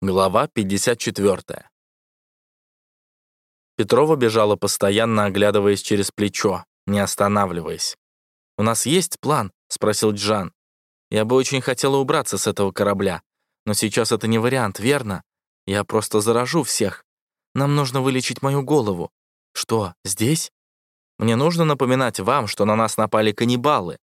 Глава 54. Петрова бежала постоянно, оглядываясь через плечо, не останавливаясь. «У нас есть план?» — спросил Джан. «Я бы очень хотела убраться с этого корабля, но сейчас это не вариант, верно? Я просто заражу всех. Нам нужно вылечить мою голову. Что, здесь? Мне нужно напоминать вам, что на нас напали каннибалы.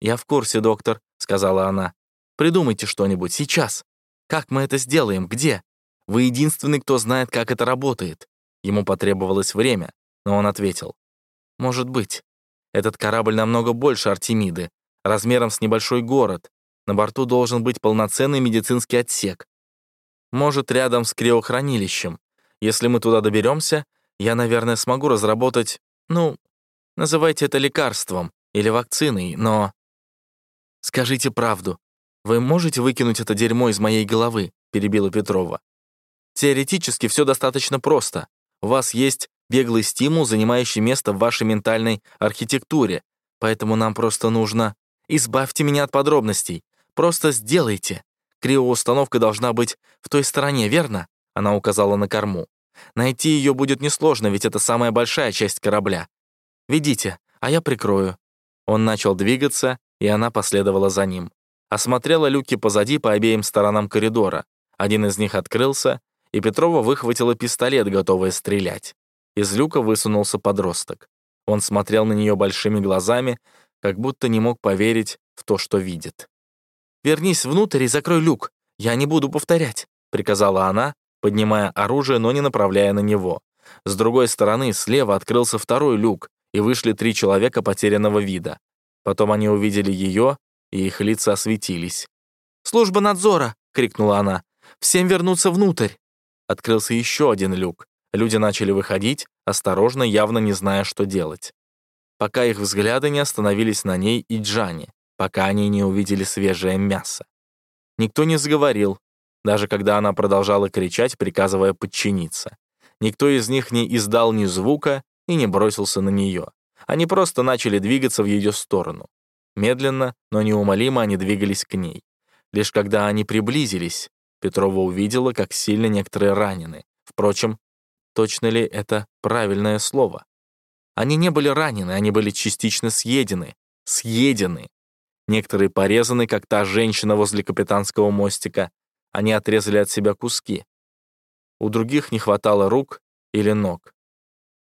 Я в курсе, доктор», — сказала она. «Придумайте что-нибудь сейчас». Как мы это сделаем? Где? Вы единственный, кто знает, как это работает». Ему потребовалось время, но он ответил. «Может быть. Этот корабль намного больше Артемиды, размером с небольшой город. На борту должен быть полноценный медицинский отсек. Может, рядом с криохранилищем. Если мы туда доберемся, я, наверное, смогу разработать, ну, называйте это лекарством или вакциной, но... Скажите правду, «Вы можете выкинуть это дерьмо из моей головы?» — перебила Петрова. «Теоретически все достаточно просто. У вас есть беглый стимул, занимающий место в вашей ментальной архитектуре, поэтому нам просто нужно... Избавьте меня от подробностей. Просто сделайте. Криоустановка должна быть в той стороне, верно?» Она указала на корму. «Найти ее будет несложно, ведь это самая большая часть корабля. Ведите, а я прикрою». Он начал двигаться, и она последовала за ним осмотрела люки позади по обеим сторонам коридора. Один из них открылся, и Петрова выхватила пистолет, готовая стрелять. Из люка высунулся подросток. Он смотрел на нее большими глазами, как будто не мог поверить в то, что видит. «Вернись внутрь и закрой люк. Я не буду повторять», — приказала она, поднимая оружие, но не направляя на него. С другой стороны, слева открылся второй люк, и вышли три человека потерянного вида. Потом они увидели ее и их лица осветились. «Служба надзора!» — крикнула она. «Всем вернуться внутрь!» Открылся еще один люк. Люди начали выходить, осторожно, явно не зная, что делать. Пока их взгляды не остановились на ней и Джане, пока они не увидели свежее мясо. Никто не заговорил, даже когда она продолжала кричать, приказывая подчиниться. Никто из них не издал ни звука и не бросился на нее. Они просто начали двигаться в ее сторону. Медленно, но неумолимо они двигались к ней. Лишь когда они приблизились, Петрова увидела, как сильно некоторые ранены. Впрочем, точно ли это правильное слово? Они не были ранены, они были частично съедены. Съедены. Некоторые порезаны, как та женщина возле капитанского мостика. Они отрезали от себя куски. У других не хватало рук или ног.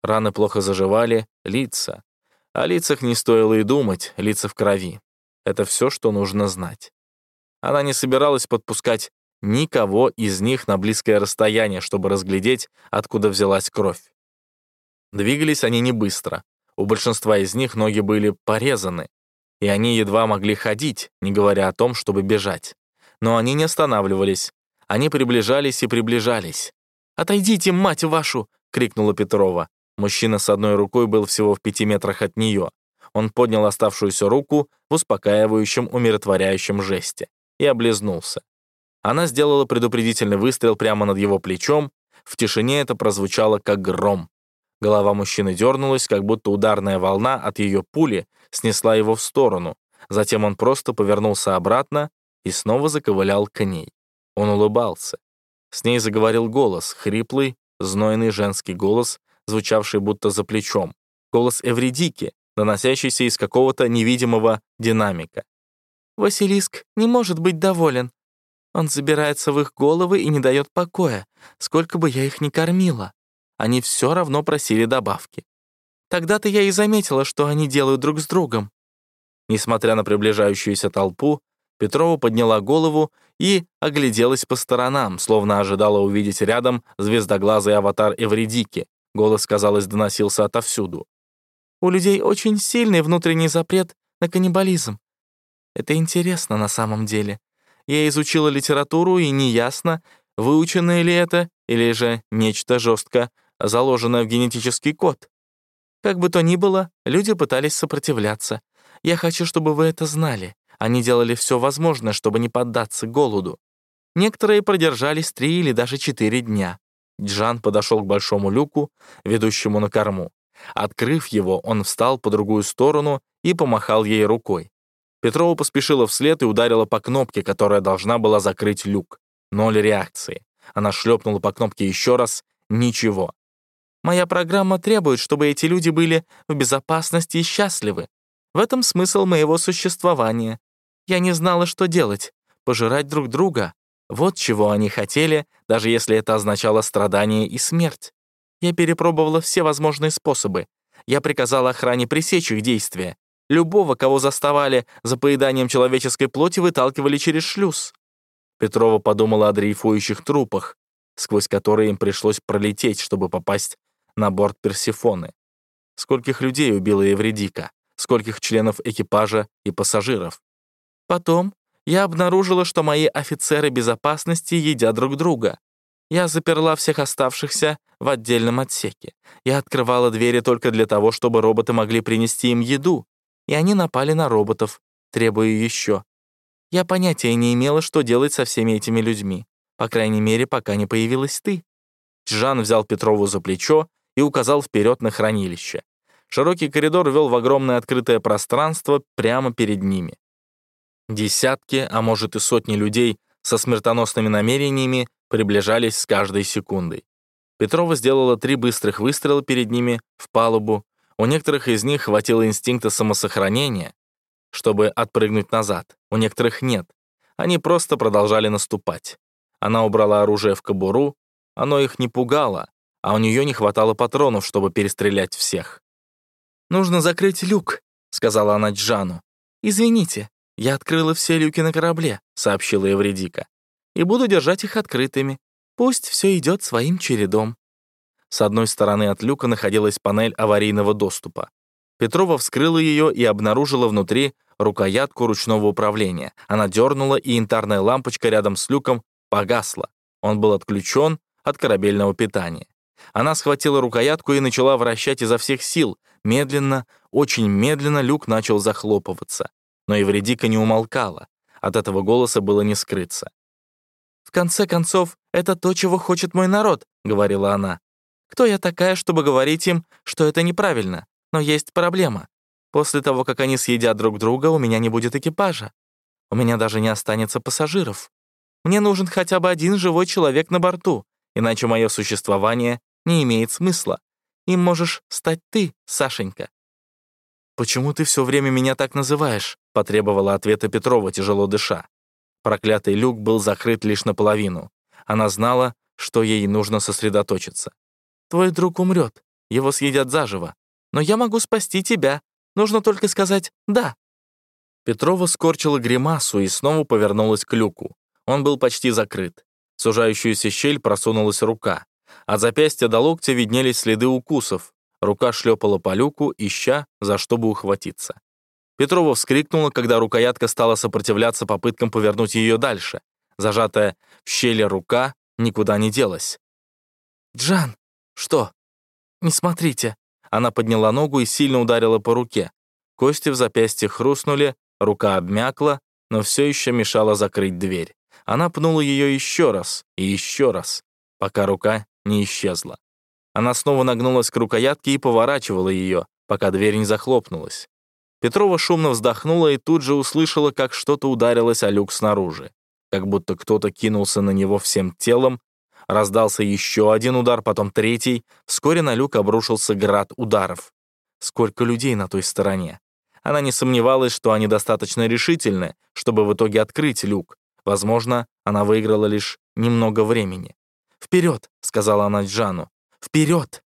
Раны плохо заживали, лица. О лицах не стоило и думать, лица в крови. Это все, что нужно знать. Она не собиралась подпускать никого из них на близкое расстояние, чтобы разглядеть, откуда взялась кровь. Двигались они не быстро. У большинства из них ноги были порезаны, и они едва могли ходить, не говоря о том, чтобы бежать. Но они не останавливались. Они приближались и приближались. «Отойдите, мать вашу!» — крикнула Петрова. Мужчина с одной рукой был всего в пяти метрах от нее. Он поднял оставшуюся руку в успокаивающем, умиротворяющем жесте и облизнулся. Она сделала предупредительный выстрел прямо над его плечом. В тишине это прозвучало как гром. Голова мужчины дернулась, как будто ударная волна от ее пули снесла его в сторону. Затем он просто повернулся обратно и снова заковылял к ней. Он улыбался. С ней заговорил голос, хриплый, знойный женский голос, звучавший будто за плечом, голос Эвредики, доносящийся из какого-то невидимого динамика. «Василиск не может быть доволен. Он забирается в их головы и не дает покоя, сколько бы я их ни кормила. Они все равно просили добавки. Тогда-то я и заметила, что они делают друг с другом». Несмотря на приближающуюся толпу, Петрова подняла голову и огляделась по сторонам, словно ожидала увидеть рядом звездоглазый аватар Эвредики, Голос, казалось, доносился отовсюду. «У людей очень сильный внутренний запрет на каннибализм. Это интересно на самом деле. Я изучила литературу, и неясно, выученное ли это, или же нечто жестко заложенное в генетический код. Как бы то ни было, люди пытались сопротивляться. Я хочу, чтобы вы это знали. Они делали все возможное, чтобы не поддаться голоду. Некоторые продержались три или даже четыре дня. Джан подошел к большому люку, ведущему на корму. Открыв его, он встал по другую сторону и помахал ей рукой. Петрова поспешила вслед и ударила по кнопке, которая должна была закрыть люк. Ноль реакции. Она шлепнула по кнопке еще раз. Ничего. Моя программа требует, чтобы эти люди были в безопасности и счастливы. В этом смысл моего существования. Я не знала, что делать. Пожирать друг друга. Вот чего они хотели, даже если это означало страдание и смерть. Я перепробовала все возможные способы. Я приказала охране пресечь их действия. Любого, кого заставали за поеданием человеческой плоти, выталкивали через шлюз. Петрова подумала о дрейфующих трупах, сквозь которые им пришлось пролететь, чтобы попасть на борт Персифоны. Скольких людей убила Евредика, скольких членов экипажа и пассажиров. Потом я обнаружила, что мои офицеры безопасности едят друг друга. Я заперла всех оставшихся в отдельном отсеке. Я открывала двери только для того, чтобы роботы могли принести им еду, и они напали на роботов, требуя еще. Я понятия не имела, что делать со всеми этими людьми, по крайней мере, пока не появилась ты. Жан взял Петрову за плечо и указал вперед на хранилище. Широкий коридор вел в огромное открытое пространство прямо перед ними. Десятки, а может и сотни людей со смертоносными намерениями приближались с каждой секундой. Петрова сделала три быстрых выстрела перед ними в палубу. У некоторых из них хватило инстинкта самосохранения, чтобы отпрыгнуть назад. У некоторых нет. Они просто продолжали наступать. Она убрала оружие в кобуру, оно их не пугало, а у нее не хватало патронов, чтобы перестрелять всех. «Нужно закрыть люк», — сказала она Джану. «Извините, я открыла все люки на корабле», — сообщила Евредика. «И буду держать их открытыми. Пусть все идет своим чередом». С одной стороны от люка находилась панель аварийного доступа. Петрова вскрыла ее и обнаружила внутри рукоятку ручного управления. Она дернула, и янтарная лампочка рядом с люком погасла. Он был отключен от корабельного питания. Она схватила рукоятку и начала вращать изо всех сил. Медленно, очень медленно люк начал захлопываться. Но Евредика не умолкала. От этого голоса было не скрыться. «В конце концов, это то, чего хочет мой народ», — говорила она. «Кто я такая, чтобы говорить им, что это неправильно? Но есть проблема. После того, как они съедят друг друга, у меня не будет экипажа. У меня даже не останется пассажиров. Мне нужен хотя бы один живой человек на борту, иначе мое существование не имеет смысла. Им можешь стать ты, Сашенька». «Почему ты все время меня так называешь?» — потребовала ответа Петрова, тяжело дыша. Проклятый люк был закрыт лишь наполовину. Она знала, что ей нужно сосредоточиться. «Твой друг умрет, его съедят заживо. Но я могу спасти тебя. Нужно только сказать «да». Петрова скорчила гримасу и снова повернулась к люку. Он был почти закрыт. В сужающуюся щель просунулась рука. От запястья до локтя виднелись следы укусов. Рука шлепала по люку, ища, за что бы ухватиться. Петрова вскрикнула, когда рукоятка стала сопротивляться попыткам повернуть ее дальше. Зажатая в щели рука никуда не делась. «Джан!» «Что?» «Не смотрите!» Она подняла ногу и сильно ударила по руке. Кости в запястье хрустнули, рука обмякла, но все еще мешала закрыть дверь. Она пнула ее еще раз и еще раз, пока рука не исчезла. Она снова нагнулась к рукоятке и поворачивала ее, пока дверь не захлопнулась. Петрова шумно вздохнула и тут же услышала, как что-то ударилось о люк снаружи. Как будто кто-то кинулся на него всем телом. Раздался еще один удар, потом третий. Вскоре на люк обрушился град ударов. Сколько людей на той стороне. Она не сомневалась, что они достаточно решительны, чтобы в итоге открыть люк. Возможно, она выиграла лишь немного времени. «Вперед!» — сказала она Джану. «Вперед!»